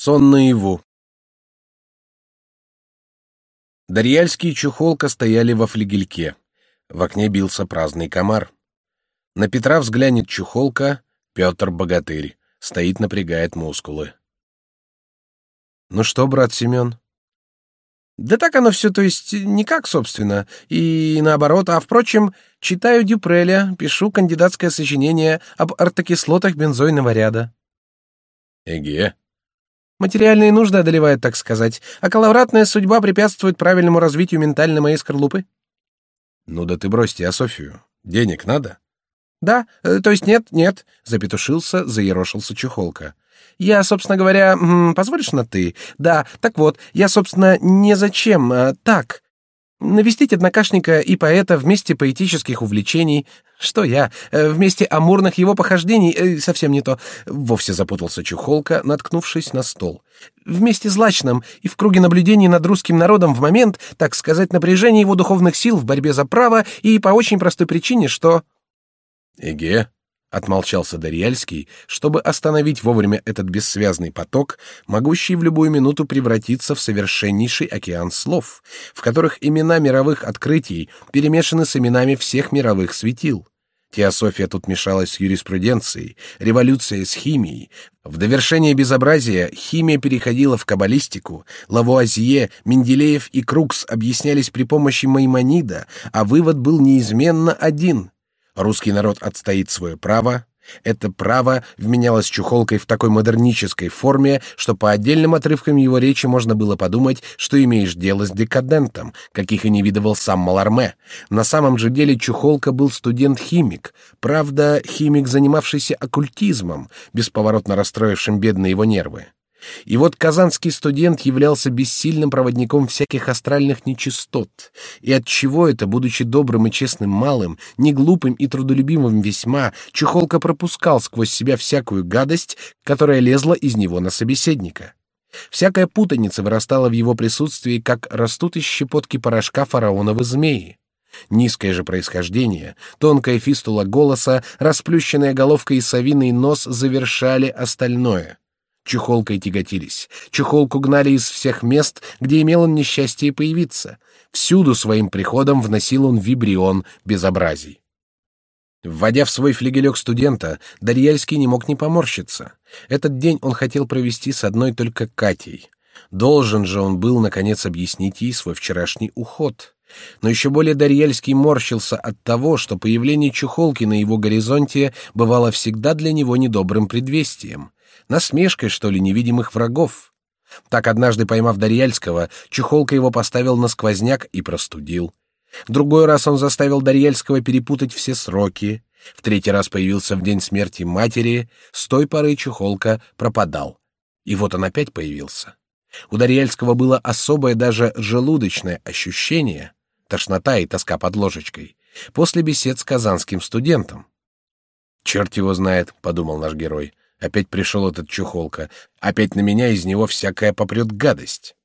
Сон наяву. Дарьяльский и Чухолка стояли во флигельке. В окне бился праздный комар. На Петра взглянет Чухолка, Петр Богатырь, стоит напрягает мускулы. «Ну что, брат Семен?» «Да так оно все, то есть никак, собственно, и наоборот, а, впрочем, читаю Дюпреля, пишу кандидатское сочинение об ортокислотах бензойного ряда». «Эге, Материальные нужды одолевают, так сказать, а коловратная судьба препятствует правильному развитию ментальной моей скорлупы. Ну да ты брось Теософию. Денег надо? Да, э, то есть нет, нет, запетушился, заерошился чухолка. Я, собственно говоря, позволишь на ты? Да, так вот, я, собственно, не зачем, а так навестить однокашника и поэта вместе поэтических увлечений. Что я? Э, вместе амурных его похождений э, совсем не то. Вовсе запутался Чухолка, наткнувшись на стол. Вместе злачном и в круге наблюдений над русским народом в момент, так сказать, напряжения его духовных сил в борьбе за право и по очень простой причине, что... Эге, Отмолчался Дарьяльский, чтобы остановить вовремя этот бессвязный поток, могущий в любую минуту превратиться в совершеннейший океан слов, в которых имена мировых открытий перемешаны с именами всех мировых светил. Теософия тут мешалась с юриспруденцией, революция с химией. В довершение безобразия химия переходила в каббалистику, Лавуазье, Менделеев и Крукс объяснялись при помощи Маймонида, а вывод был неизменно один — Русский народ отстоит свое право. Это право вменялось чухолкой в такой модернической форме, что по отдельным отрывкам его речи можно было подумать, что имеешь дело с декадентом, каких и не видывал сам Маларме. На самом же деле чухолка был студент-химик, правда, химик, занимавшийся оккультизмом, бесповоротно расстроившим бедные его нервы. И вот казанский студент являлся бессильным проводником всяких астральных нечистот. И от чего это, будучи добрым и честным малым, не глупым и трудолюбивым весьма, Чухолка пропускал сквозь себя всякую гадость, которая лезла из него на собеседника. Всякая путаница вырастала в его присутствии, как растут из щепотки порошка фараоновы змеи. Низкое же происхождение, тонкая фистула голоса, расплющенная головка и совиный нос завершали остальное — Чухолкой тяготились. Чухолку гнали из всех мест, где имел он несчастье появиться. Всюду своим приходом вносил он вибрион безобразий. Вводя в свой флигелек студента, Дарьяльский не мог не поморщиться. Этот день он хотел провести с одной только Катей. Должен же он был, наконец, объяснить ей свой вчерашний уход. Но еще более Дарьяльский морщился от того, что появление чухолки на его горизонте бывало всегда для него недобрым предвестием насмешкой, что ли, невидимых врагов. Так однажды поймав Дарьяльского, Чухолка его поставил на сквозняк и простудил. Другой раз он заставил Дарьяльского перепутать все сроки. В третий раз появился в день смерти матери. С той поры Чухолка пропадал. И вот он опять появился. У Дарьяльского было особое даже желудочное ощущение, тошнота и тоска под ложечкой, после бесед с казанским студентом. «Черт его знает», — подумал наш герой, Опять пришел этот чухолка. Опять на меня из него всякая попрет гадость.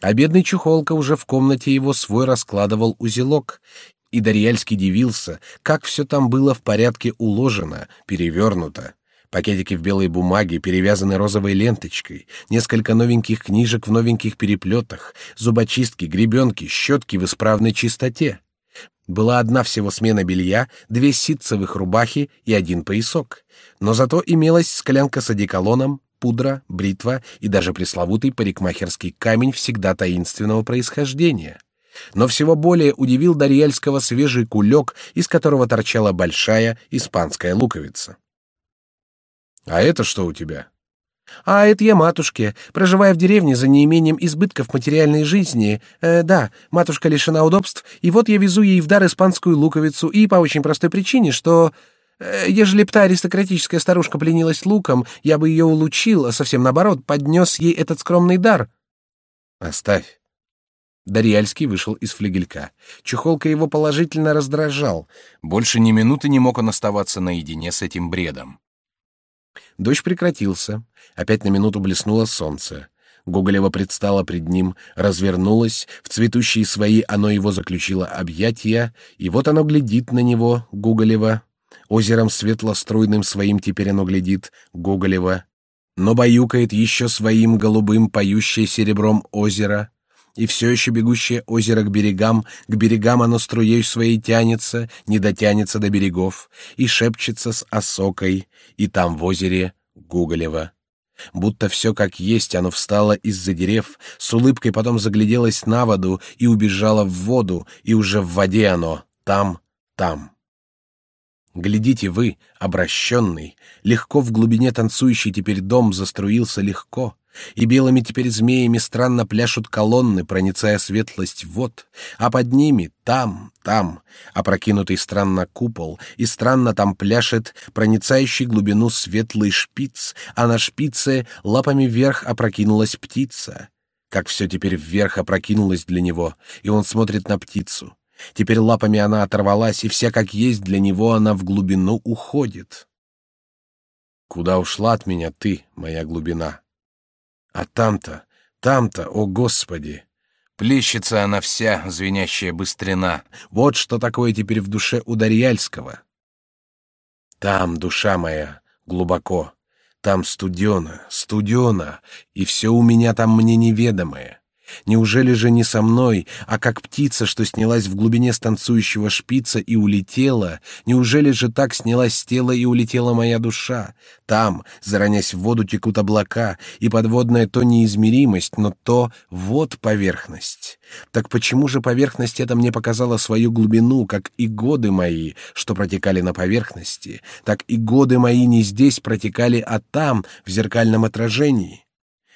А бедный чухолка уже в комнате его свой раскладывал узелок, и Дарьяльский дивился, как все там было в порядке уложено, перевернуто. Пакетики в белой бумаге, перевязаны розовой ленточкой, несколько новеньких книжек в новеньких переплетах, зубочистки, гребенки, щетки в исправной чистоте. Была одна всего смена белья, две ситцевых рубахи и один поясок. Но зато имелась склянка с одеколоном, пудра, бритва и даже пресловутый парикмахерский камень всегда таинственного происхождения. Но всего более удивил Дарьяльского свежий кулек, из которого торчала большая испанская луковица. «А это что у тебя?» А это я матушке, проживая в деревне за неимением избытков материальной жизни. Э, да, матушка лишена удобств, и вот я везу ей в дар испанскую луковицу, и по очень простой причине, что... Э, ежели б та аристократическая старушка пленилась луком, я бы ее улучил, а совсем наоборот, поднес ей этот скромный дар. Оставь. Дарьяльский вышел из флигелька. Чухолка его положительно раздражал. Больше ни минуты не мог он оставаться наедине с этим бредом. Дождь прекратился. Опять на минуту блеснуло солнце. Гоголева предстала пред ним, развернулась, в цветущие свои оно его заключило объятия, и вот оно глядит на него, Гоголева. Озером светло-струйным своим теперь оно глядит, Гоголева. но баюкает еще своим голубым поющее серебром озеро, и все еще бегущее озеро к берегам, к берегам оно струей своей тянется, не дотянется до берегов, и шепчется с осокой, и там в озере Гуголева. Будто все как есть, оно встало из-за дерев, с улыбкой потом загляделось на воду и убежало в воду, и уже в воде оно, там, там. Глядите вы, обращенный, легко в глубине танцующий теперь дом заструился легко, и белыми теперь змеями странно пляшут колонны, проницая светлость вод, а под ними, там, там, опрокинутый странно купол, и странно там пляшет проницающий глубину светлый шпиц, а на шпице лапами вверх опрокинулась птица. Как все теперь вверх опрокинулось для него, и он смотрит на птицу. Теперь лапами она оторвалась, и вся как есть для него она в глубину уходит. Куда ушла от меня ты, моя глубина? А там-то, там-то, о Господи! Плещется она вся, звенящая быстрена. Вот что такое теперь в душе у Дарьяльского. Там, душа моя, глубоко. Там студено, студено, и все у меня там мне неведомое. Неужели же не со мной, а как птица, что снялась в глубине станцующего шпица и улетела? Неужели же так снялась с тела и улетела моя душа? Там, заронясь в воду, текут облака, и подводная то неизмеримость, но то вот поверхность. Так почему же поверхность эта мне показала свою глубину, как и годы мои, что протекали на поверхности, так и годы мои не здесь протекали, а там, в зеркальном отражении?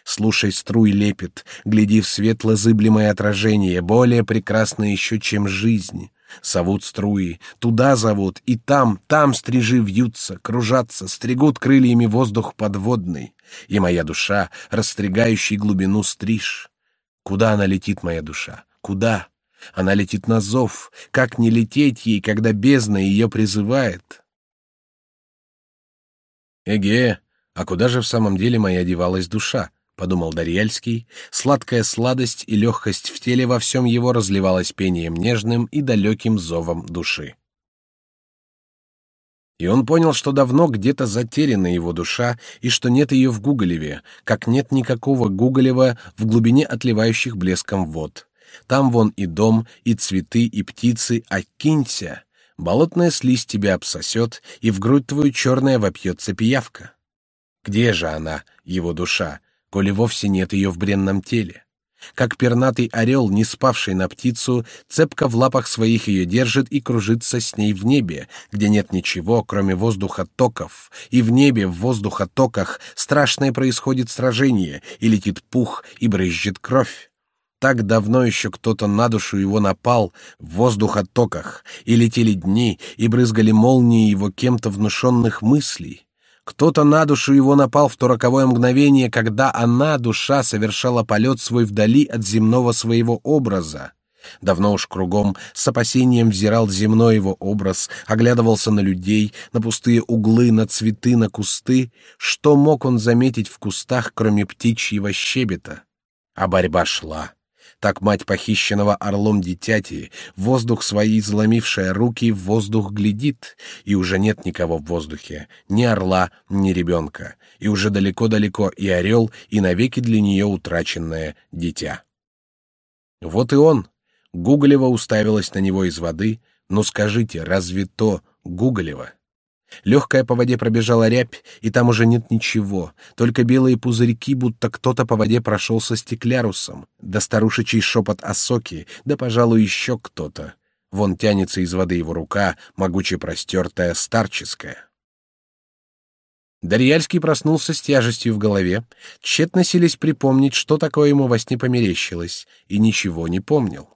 Слушай струй лепет, гляди в светло-зыблемое отражение, более прекрасное еще, чем жизнь. Зовут струи, туда зовут, и там, там стрижи вьются, кружатся, стригут крыльями воздух подводный. И моя душа, растригающий глубину стриж. Куда она летит, моя душа? Куда? Она летит на зов. Как не лететь ей, когда бездна ее призывает? Эге, а куда же в самом деле моя девалась душа? — подумал Дарьяльский, сладкая сладость и легкость в теле во всем его разливалась пением нежным и далеким зовом души. И он понял, что давно где-то затеряна его душа, и что нет ее в Гуголеве, как нет никакого Гуголева в глубине отливающих блеском вод. Там вон и дом, и цветы, и птицы, а кинься, болотная слизь тебя обсосет, и в грудь твою черная вопьется пиявка. Где же она, его душа, коли вовсе нет ее в бренном теле. Как пернатый орел, не спавший на птицу, цепко в лапах своих ее держит и кружится с ней в небе, где нет ничего, кроме воздуха токов, и в небе, в воздуха токах, страшное происходит сражение, и летит пух, и брызжет кровь. Так давно еще кто-то на душу его напал в воздуха токах, и летели дни, и брызгали молнии его кем-то внушенных мыслей. Кто-то на душу его напал в то роковое мгновение, когда она, душа, совершала полет свой вдали от земного своего образа. Давно уж кругом с опасением взирал земной его образ, оглядывался на людей, на пустые углы, на цветы, на кусты. Что мог он заметить в кустах, кроме птичьего щебета? А борьба шла. Так мать похищенного орлом дитяти, воздух свои заломившая руки, в воздух глядит, и уже нет никого в воздухе, ни орла, ни ребенка, и уже далеко-далеко и орел, и навеки для нее утраченное дитя. Вот и он. Гуголева уставилась на него из воды. Ну скажите, разве то Гуголева? Легкая по воде пробежала рябь, и там уже нет ничего, только белые пузырьки, будто кто-то по воде прошелся стеклярусом, да старушечий шепот осоки, да, пожалуй, еще кто-то. Вон тянется из воды его рука, могуче простертая, старческая. Дарьяльский проснулся с тяжестью в голове, тщетно сились припомнить, что такое ему во сне померещилось, и ничего не помнил.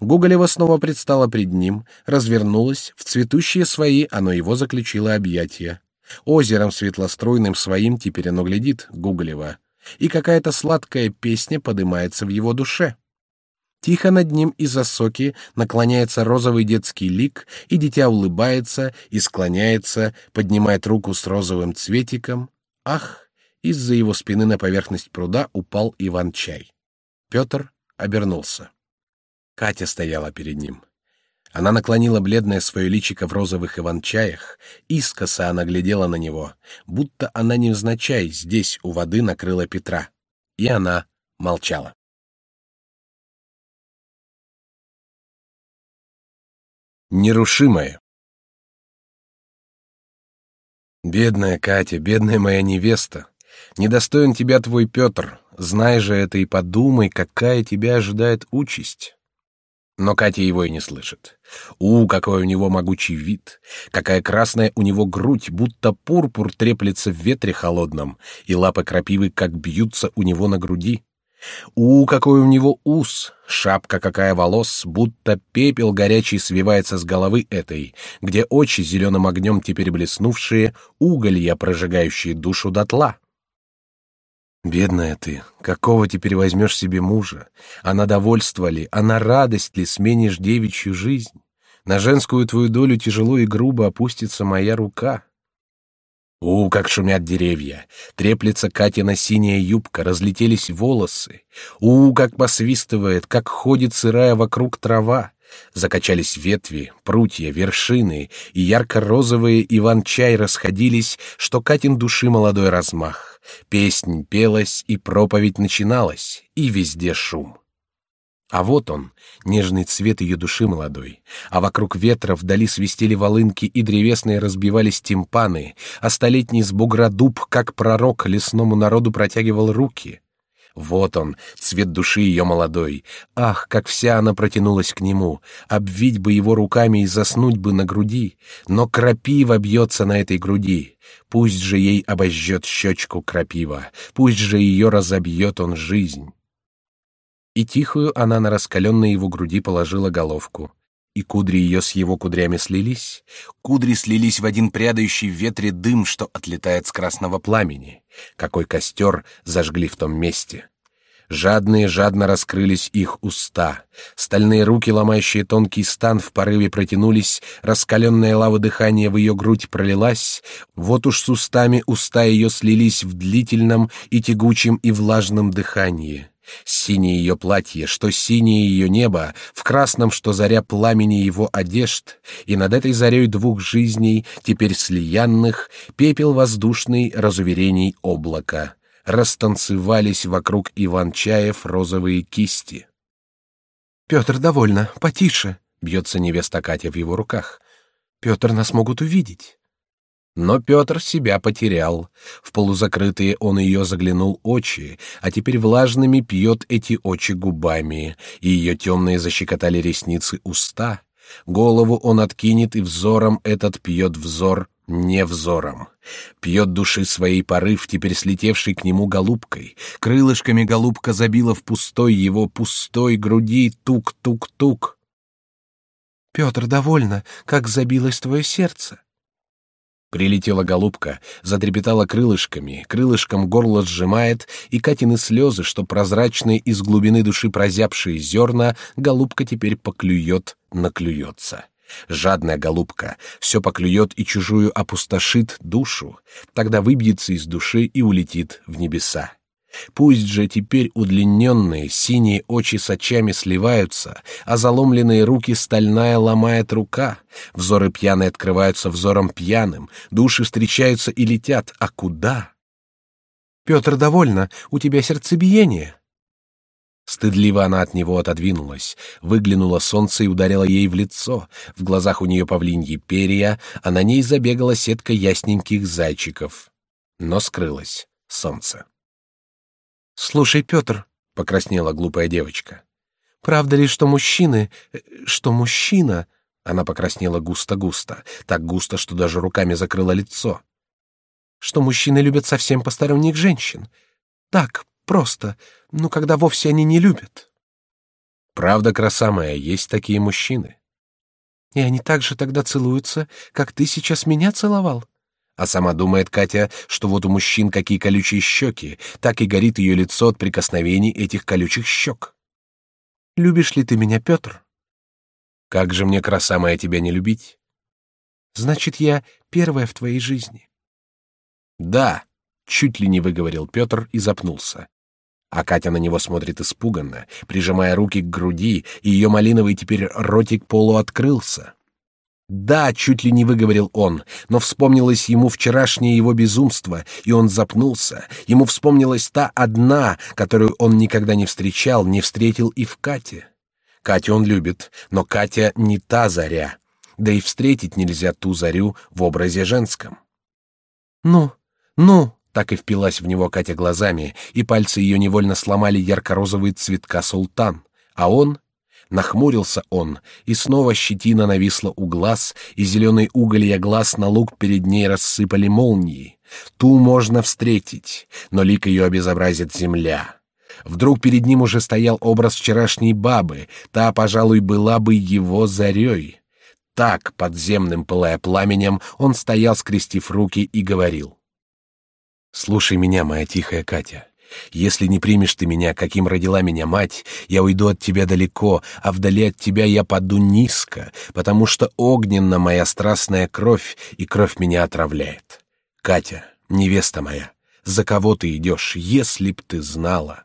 Гоголева снова предстала пред ним, развернулась, в цветущие свои оно его заключило объятия. Озером светлоструйным своим теперь оно глядит, Гоголева, и какая-то сладкая песня поднимается в его душе. Тихо над ним из-за соки наклоняется розовый детский лик, и дитя улыбается и склоняется, поднимает руку с розовым цветиком. Ах! Из-за его спины на поверхность пруда упал Иван-чай. Петр обернулся. Катя стояла перед ним. Она наклонила бледное свое личико в розовых иван-чаях, искоса она глядела на него, будто она невзначай здесь у воды накрыла Петра. И она молчала. Нерушимое. Бедная Катя, бедная моя невеста, недостоин тебя твой Петр, знай же это и подумай, какая тебя ожидает участь. Но Катя его и не слышит. У, какой у него могучий вид, какая красная у него грудь, будто пурпур треплется в ветре холодном, и лапы крапивы как бьются у него на груди. У, какой у него ус, шапка какая волос, будто пепел горячий свивается с головы этой, где очи зеленым огнем теперь блеснувшие, уголья, прожигающие душу дотла. Бедная ты, какого теперь возьмешь себе мужа? А на довольство ли, а на радость ли сменишь девичью жизнь? На женскую твою долю тяжело и грубо опустится моя рука. У, как шумят деревья! Треплется Катина синяя юбка, разлетелись волосы. У, как посвистывает, как ходит сырая вокруг трава. Закачались ветви, прутья, вершины, и ярко-розовые иван-чай расходились, что Катин души молодой размах. Песнь пелась, и проповедь начиналась, и везде шум. А вот он, нежный цвет ее души молодой, а вокруг ветра вдали свистели волынки и древесные разбивались тимпаны, а столетний с бугра дуб, как пророк, лесному народу протягивал руки. Вот он, цвет души ее молодой. Ах, как вся она протянулась к нему, обвить бы его руками и заснуть бы на груди, но крапива бьется на этой груди. Пусть же ей обожжет щечку крапива, пусть же ее разобьет он жизнь и тихую она на раскаленной его груди положила головку. И кудри ее с его кудрями слились. Кудри слились в один прядающий в ветре дым, что отлетает с красного пламени. Какой костер зажгли в том месте. Жадные жадно раскрылись их уста. Стальные руки, ломающие тонкий стан, в порыве протянулись, раскаленная лава дыхания в ее грудь пролилась. Вот уж с устами уста ее слились в длительном и тягучем и влажном дыхании. Синее ее платье, что синее ее небо, в красном, что заря пламени его одежд, и над этой зарей двух жизней, теперь слиянных, пепел воздушный разуверений облака. Растанцевались вокруг Иван-Чаев розовые кисти. «Петр, довольно, потише», — бьется невеста Катя в его руках. «Петр, нас могут увидеть». Но Петр себя потерял. В полузакрытые он ее заглянул очи, а теперь влажными пьет эти очи губами, и ее темные защекотали ресницы уста. Голову он откинет, и взором этот пьет взор не взором. Пьет души своей порыв, теперь слетевший к нему голубкой. Крылышками голубка забила в пустой его пустой груди тук-тук-тук. Петр, довольно, как забилось твое сердце. Прилетела голубка, затрепетала крылышками, крылышком горло сжимает, и Катины слезы, что прозрачные из глубины души прозябшие зерна, голубка теперь поклюет, наклюется. Жадная голубка все поклюет и чужую опустошит душу, тогда выбьется из души и улетит в небеса. Пусть же теперь удлиненные синие очи с очами сливаются, а заломленные руки стальная ломает рука. Взоры пьяные открываются взором пьяным, души встречаются и летят. А куда? Петр, довольно, у тебя сердцебиение. Стыдливо она от него отодвинулась, выглянуло солнце и ударило ей в лицо. В глазах у нее павлиньи перья, а на ней забегала сетка ясненьких зайчиков. Но скрылось солнце. Слушай, Петр, покраснела глупая девочка. Правда ли, что мужчины, э, что мужчина? Она покраснела густо-густо, так густо, что даже руками закрыла лицо. Что мужчины любят совсем посторонних женщин. Так, просто, ну когда вовсе они не любят. Правда, краса моя, есть такие мужчины. И они так же тогда целуются, как ты сейчас меня целовал. А сама думает Катя, что вот у мужчин какие колючие щеки, так и горит ее лицо от прикосновений этих колючих щек. Любишь ли ты меня, Петр? Как же мне, краса моя, тебя не любить? Значит, я первая в твоей жизни. Да, чуть ли не выговорил Петр и запнулся. А Катя на него смотрит испуганно, прижимая руки к груди, и ее малиновый теперь ротик полуоткрылся. Да, чуть ли не выговорил он, но вспомнилось ему вчерашнее его безумство, и он запнулся. Ему вспомнилась та одна, которую он никогда не встречал, не встретил и в Кате. Катю он любит, но Катя не та заря. Да и встретить нельзя ту зарю в образе женском. Ну, ну, так и впилась в него Катя глазами, и пальцы ее невольно сломали ярко-розовый цветка султан, а он Нахмурился он, и снова щетина нависла у глаз, и зеленые уголья глаз на лук перед ней рассыпали молнии. Ту можно встретить, но лик ее обезобразит земля. Вдруг перед ним уже стоял образ вчерашней бабы, та, пожалуй, была бы его зарей. Так, подземным пылая пламенем, он стоял, скрестив руки, и говорил. «Слушай меня, моя тихая Катя. Если не примешь ты меня, каким родила меня мать, я уйду от тебя далеко, а вдали от тебя я паду низко, потому что огненна моя страстная кровь, и кровь меня отравляет. Катя, невеста моя, за кого ты идешь, если б ты знала?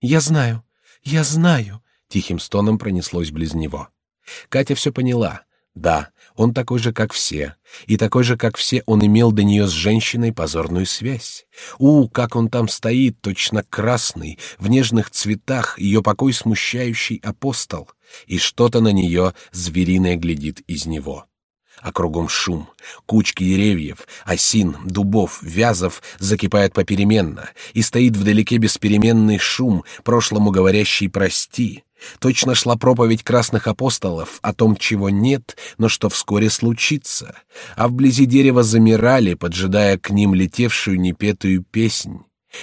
Я знаю, я знаю, тихим стоном пронеслось близ него. Катя все поняла. Да, он такой же, как все, и такой же, как все, он имел до нее с женщиной позорную связь. У, как он там стоит, точно красный, в нежных цветах, ее покой смущающий апостол, и что-то на нее звериное глядит из него. А кругом шум, кучки деревьев, осин, дубов, вязов закипают попеременно, и стоит вдалеке беспеременный шум, прошлому говорящий «прости», Точно шла проповедь красных апостолов о том, чего нет, но что вскоре случится, а вблизи дерева замирали, поджидая к ним летевшую непетую песнь.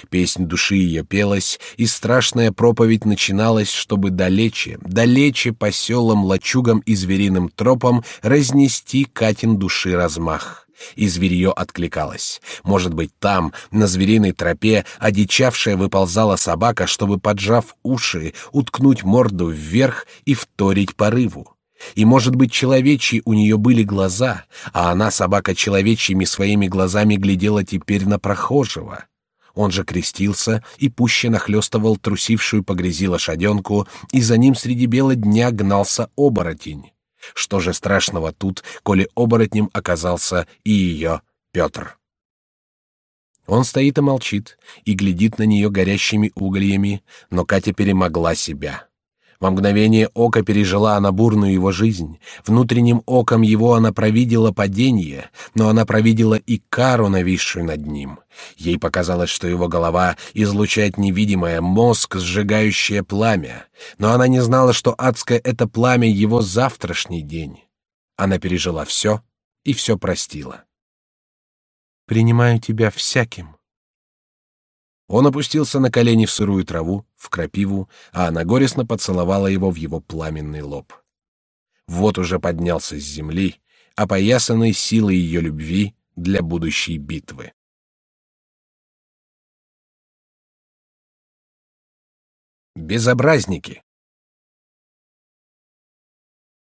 Песнь души ее пелась, и страшная проповедь начиналась, чтобы далече, далече по селам, лачугам и звериным тропам разнести Катин души размах и зверье откликалось. Может быть, там, на звериной тропе, одичавшая выползала собака, чтобы, поджав уши, уткнуть морду вверх и вторить порыву. И, может быть, человечьи у нее были глаза, а она, собака, человечьими своими глазами глядела теперь на прохожего. Он же крестился и пуще нахлестывал трусившую по грязи лошаденку, и за ним среди бела дня гнался оборотень. Что же страшного тут, коли оборотнем оказался и ее Петр? Он стоит и молчит, и глядит на нее горящими угольями, но Катя перемогла себя. Во мгновение ока пережила она бурную его жизнь. Внутренним оком его она провидела падение, но она провидела и кару, нависшую над ним. Ей показалось, что его голова излучает невидимое мозг, сжигающее пламя, но она не знала, что адское это пламя его завтрашний день. Она пережила все и все простила. «Принимаю тебя всяким», он опустился на колени в сырую траву, в крапиву, а она горестно поцеловала его в его пламенный лоб. Вот уже поднялся с земли, опоясанный силой ее любви для будущей битвы. Безобразники.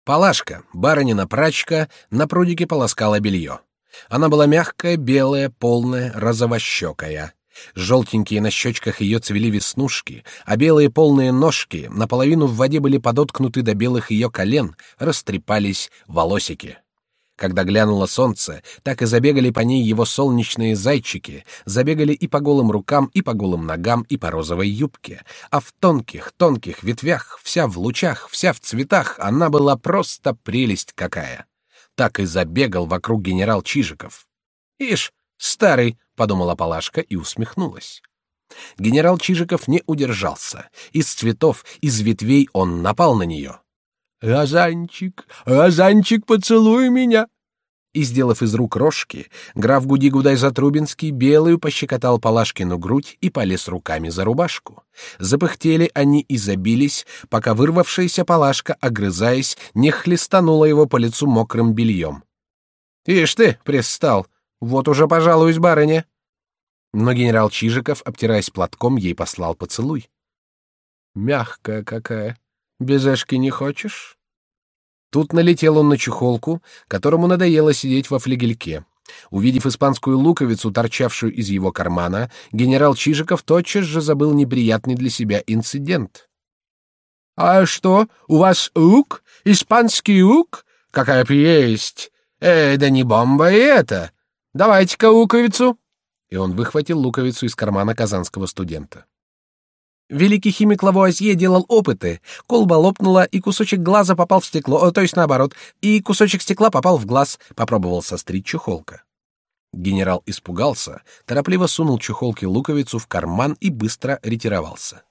Палашка, барынина-прачка, на прудике полоскала белье. Она была мягкая, белая, полная, розовощекая. Желтенькие на щечках ее цвели веснушки, а белые полные ножки наполовину в воде были подоткнуты до белых ее колен, растрепались волосики. Когда глянуло солнце, так и забегали по ней его солнечные зайчики, забегали и по голым рукам, и по голым ногам, и по розовой юбке. А в тонких, тонких ветвях, вся в лучах, вся в цветах, она была просто прелесть какая. Так и забегал вокруг генерал Чижиков. Ишь, старый, подумала Палашка и усмехнулась. Генерал Чижиков не удержался. Из цветов, из ветвей он напал на нее. «Розанчик, Розанчик, поцелуй меня!» И, сделав из рук рожки, граф Гуди-Гудай-Затрубинский белую пощекотал Палашкину грудь и полез руками за рубашку. Запыхтели они и забились, пока вырвавшаяся Палашка, огрызаясь, не хлестанула его по лицу мокрым бельем. «Ишь ты, пристал!» Вот уже пожалуюсь, барыня. Но генерал Чижиков, обтираясь платком, ей послал поцелуй. Мягкая какая. Без эшки не хочешь? Тут налетел он на чухолку, которому надоело сидеть во флигельке. Увидев испанскую луковицу, торчавшую из его кармана, генерал Чижиков тотчас же забыл неприятный для себя инцидент. «А что, у вас лук? Испанский лук? Какая прелесть! Э, да не бомба и это! Давайте-ка луковицу!» И он выхватил луковицу из кармана казанского студента. Великий химик Лавуазье делал опыты. Колба лопнула, и кусочек глаза попал в стекло, то есть наоборот, и кусочек стекла попал в глаз, попробовал сострить чехолка. Генерал испугался, торопливо сунул чехолке луковицу в карман и быстро ретировался.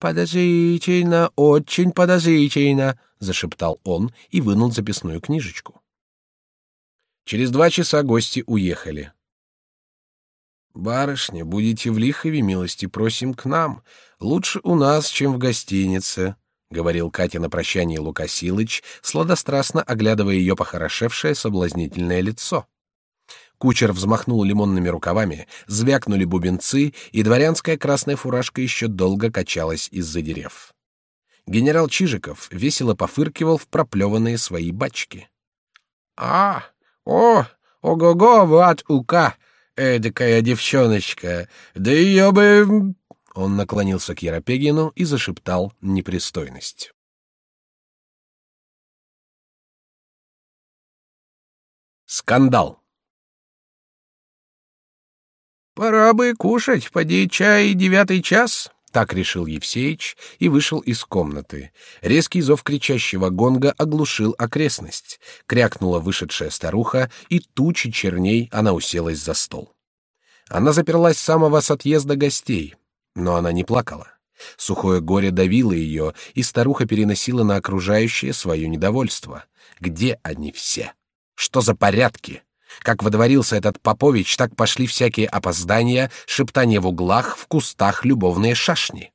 «Подозрительно, очень подозрительно», — зашептал он и вынул записную книжечку. Через два часа гости уехали. «Барышня, будете в Лихове, милости просим к нам. Лучше у нас, чем в гостинице», — говорил Катя на прощание Лука Силыч, сладострастно оглядывая ее похорошевшее соблазнительное лицо. Кучер взмахнул лимонными рукавами, звякнули бубенцы, и дворянская красная фуражка еще долго качалась из-за дерев. Генерал Чижиков весело пофыркивал в проплеванные свои бачки. «А, о, ого-го, Влад Ука! эдакая девчоночка, да ее бы...» Он наклонился к Еропегину и зашептал непристойность. Скандал. «Пора бы кушать, поди чай девятый час», так решил Евсеич и вышел из комнаты. Резкий зов кричащего гонга оглушил окрестность. Крякнула вышедшая старуха, и тучи черней она уселась за стол. Она заперлась с самого с отъезда гостей, но она не плакала. Сухое горе давило ее, и старуха переносила на окружающее свое недовольство. Где они все? Что за порядки? Как водворился этот Попович, так пошли всякие опоздания, шептания в углах, в кустах любовные шашни.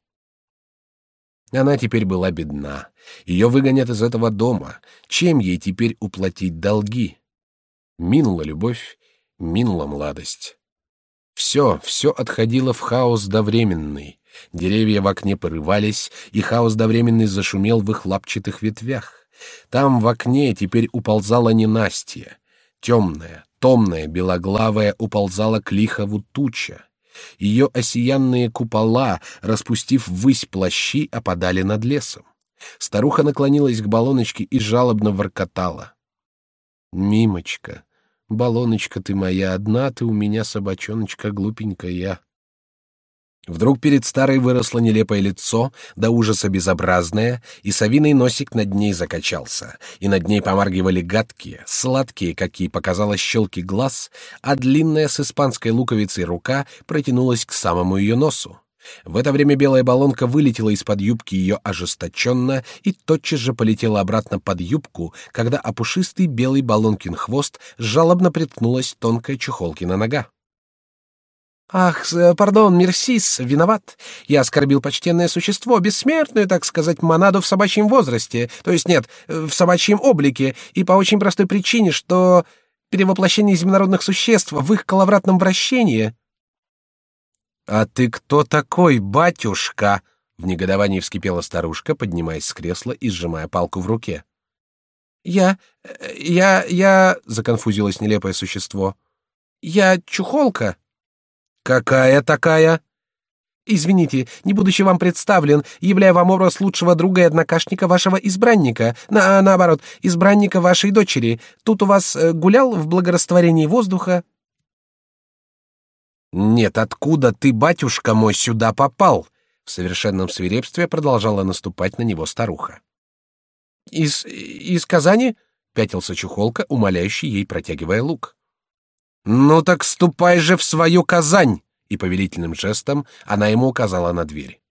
Она теперь была бедна. Ее выгонят из этого дома. Чем ей теперь уплатить долги? Минула любовь, минула младость. Все, все отходило в хаос довременный. Деревья в окне порывались, и хаос довременный зашумел в их лапчатых ветвях. Там в окне теперь уползала ненастье. Темная, томная, белоглавая уползала к лихову туча. Ее осиянные купола, распустив ввысь плащи, опадали над лесом. Старуха наклонилась к баллоночке и жалобно воркотала. «Мимочка, баллоночка ты моя, одна ты у меня, собачоночка глупенькая. Вдруг перед старой выросло нелепое лицо, до ужаса безобразное, и совиный носик над ней закачался, и над ней помаргивали гадкие, сладкие, какие показалось щелки глаз, а длинная с испанской луковицей рука протянулась к самому ее носу. В это время белая баллонка вылетела из-под юбки ее ожесточенно и тотчас же полетела обратно под юбку, когда опушистый белый баллонкин хвост жалобно приткнулась тонкая чехолкина нога. Ах, пардон, мерсис, виноват. Я оскорбил почтенное существо, бессмертную, так сказать, монаду в собачьем возрасте, то есть нет, в собачьем облике, и по очень простой причине, что перевоплощение земнородных существ в их коловратном вращении. А ты кто такой, батюшка? В негодовании вскипела старушка, поднимаясь с кресла и сжимая палку в руке. Я, я, я, законфузилось нелепое существо. Я чухолка. Какая такая? Извините, не будучи вам представлен, являя вам образ лучшего друга и однокашника вашего избранника, на наоборот, избранника вашей дочери. Тут у вас э, гулял в благорастворении воздуха. Нет, откуда ты, батюшка мой, сюда попал? В совершенном свирепстве продолжала наступать на него старуха. Из из Казани? пятился чухолка, умоляющий ей протягивая лук. Ну так ступай же в свою Казань! И повелительным жестом она ему указала на дверь.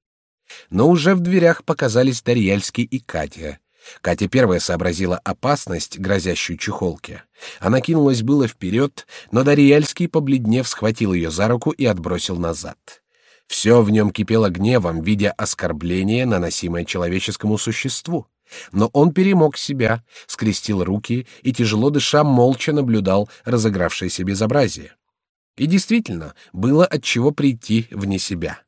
Но уже в дверях показались Дарьяльский и Катя. Катя первая сообразила опасность, грозящую чехолке. Она кинулась было вперед, но Дарьяльский, побледнев, схватил ее за руку и отбросил назад. Все в нем кипело гневом, видя оскорбление, наносимое человеческому существу. Но он перемог себя, скрестил руки и тяжело дыша молча наблюдал разыгравшееся безобразие. И действительно было от чего прийти вне себя.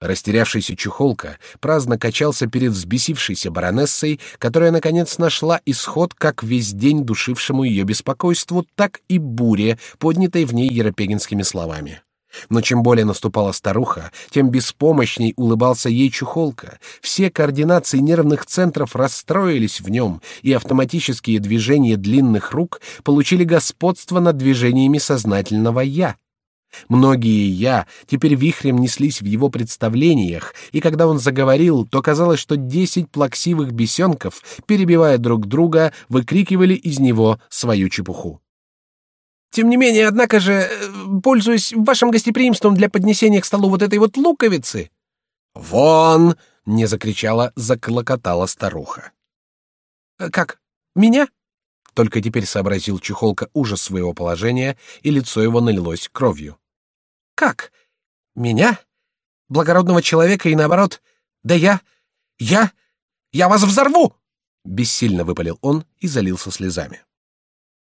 Растерявшийся чухолка праздно качался перед взбесившейся баронессой, которая, наконец, нашла исход как весь день душившему ее беспокойству, так и буре, поднятой в ней еропегинскими словами. Но чем более наступала старуха, тем беспомощней улыбался ей чухолка. Все координации нервных центров расстроились в нем, и автоматические движения длинных рук получили господство над движениями сознательного «я». Многие «я» теперь вихрем неслись в его представлениях, и когда он заговорил, то казалось, что десять плаксивых бесенков, перебивая друг друга, выкрикивали из него свою чепуху. «Тем не менее, однако же, э, пользуясь вашим гостеприимством для поднесения к столу вот этой вот луковицы...» «Вон!» — не закричала, заклокотала старуха. «Э, «Как? Меня?» Только теперь сообразил Чухолка ужас своего положения, и лицо его налилось кровью. «Как? Меня? Благородного человека и наоборот? Да я... я... я вас взорву!» Бессильно выпалил он и залился слезами.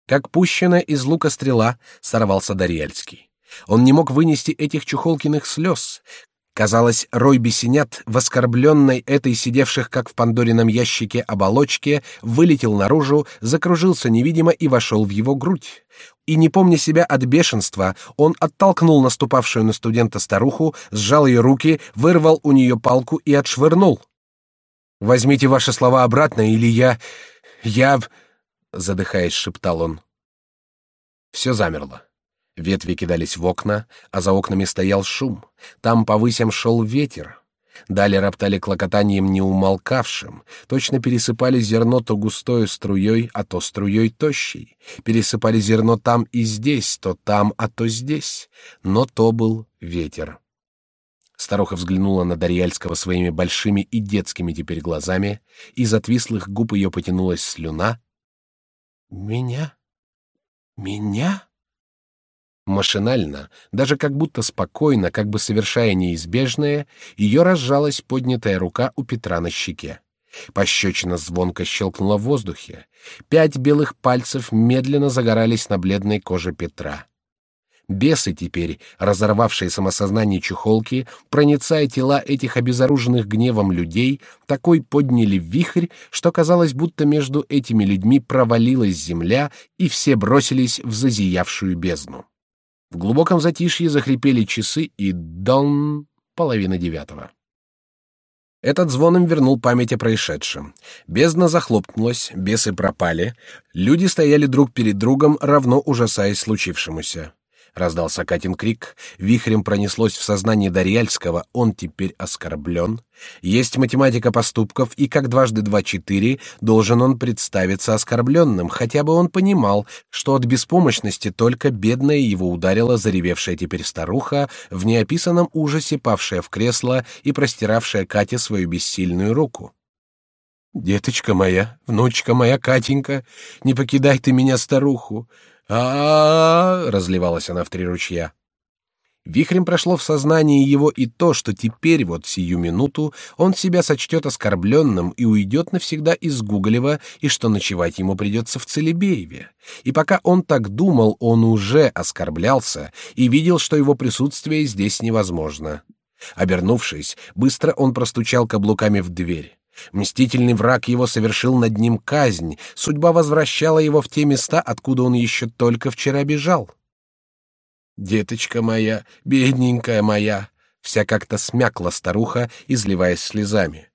Как пущенная из лука стрела, сорвался Дарьяльский. Он не мог вынести этих чухолкиных слез. Казалось, рой бесенят, воскорбленной этой сидевших, как в Пандорином ящике, оболочке, вылетел наружу, закружился невидимо и вошел в его грудь. И, не помня себя от бешенства, он оттолкнул наступавшую на студента старуху, сжал ее руки, вырвал у нее палку и отшвырнул. «Возьмите ваши слова обратно, или я... я...» — задыхаясь, шептал он. Все замерло. Ветви кидались в окна, а за окнами стоял шум. Там по высям шел ветер. Далее роптали клокотанием неумолкавшим, точно пересыпали зерно то густою струей, а то струей тощей. Пересыпали зерно там и здесь, то там, а то здесь. Но то был ветер. Старуха взглянула на Дарьяльского своими большими и детскими теперь глазами, из отвислых губ ее потянулась слюна. «Меня? Меня?» Машинально, даже как будто спокойно, как бы совершая неизбежное, ее разжалась поднятая рука у Петра на щеке. Пощечина звонко щелкнула в воздухе. Пять белых пальцев медленно загорались на бледной коже Петра. Бесы теперь, разорвавшие самосознание чухолки, проницая тела этих обезоруженных гневом людей, такой подняли вихрь, что казалось, будто между этими людьми провалилась земля, и все бросились в зазиявшую бездну. В глубоком затишье захрипели часы, и дон половина девятого. Этот звон им вернул память о происшедшем. Бездна захлопнулась, бесы пропали, люди стояли друг перед другом, равно ужасаясь случившемуся. Раздался Катин крик, вихрем пронеслось в сознании Дарьяльского, он теперь оскорблен. Есть математика поступков, и как дважды два четыре должен он представиться оскорбленным, хотя бы он понимал, что от беспомощности только бедная его ударила заревевшая теперь старуха, в неописанном ужасе павшая в кресло и простиравшая Кате свою бессильную руку. «Деточка моя, внучка моя Катенька, не покидай ты меня, старуху! А, разливалась она в три ручья. Вихрем прошло в сознании его и то, что теперь, вот сию минуту, он себя сочтет оскорбленным и уйдет навсегда из Гуголева, и что ночевать ему придется в Целебееве. И пока он так думал, он уже оскорблялся и видел, что его присутствие здесь невозможно. Обернувшись, быстро он простучал каблуками в дверь. Мстительный враг его совершил над ним казнь, судьба возвращала его в те места, откуда он еще только вчера бежал. «Деточка моя, бедненькая моя!» Вся как-то смякла старуха, изливаясь слезами.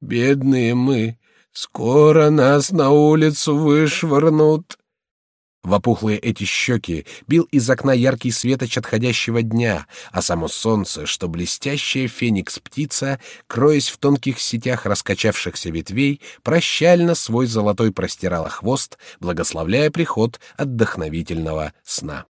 «Бедные мы! Скоро нас на улицу вышвырнут!» В опухлые эти щеки бил из окна яркий светоч отходящего дня, а само солнце, что блестящая феникс-птица, кроясь в тонких сетях раскачавшихся ветвей, прощально свой золотой простирала хвост, благословляя приход отдохновительного сна.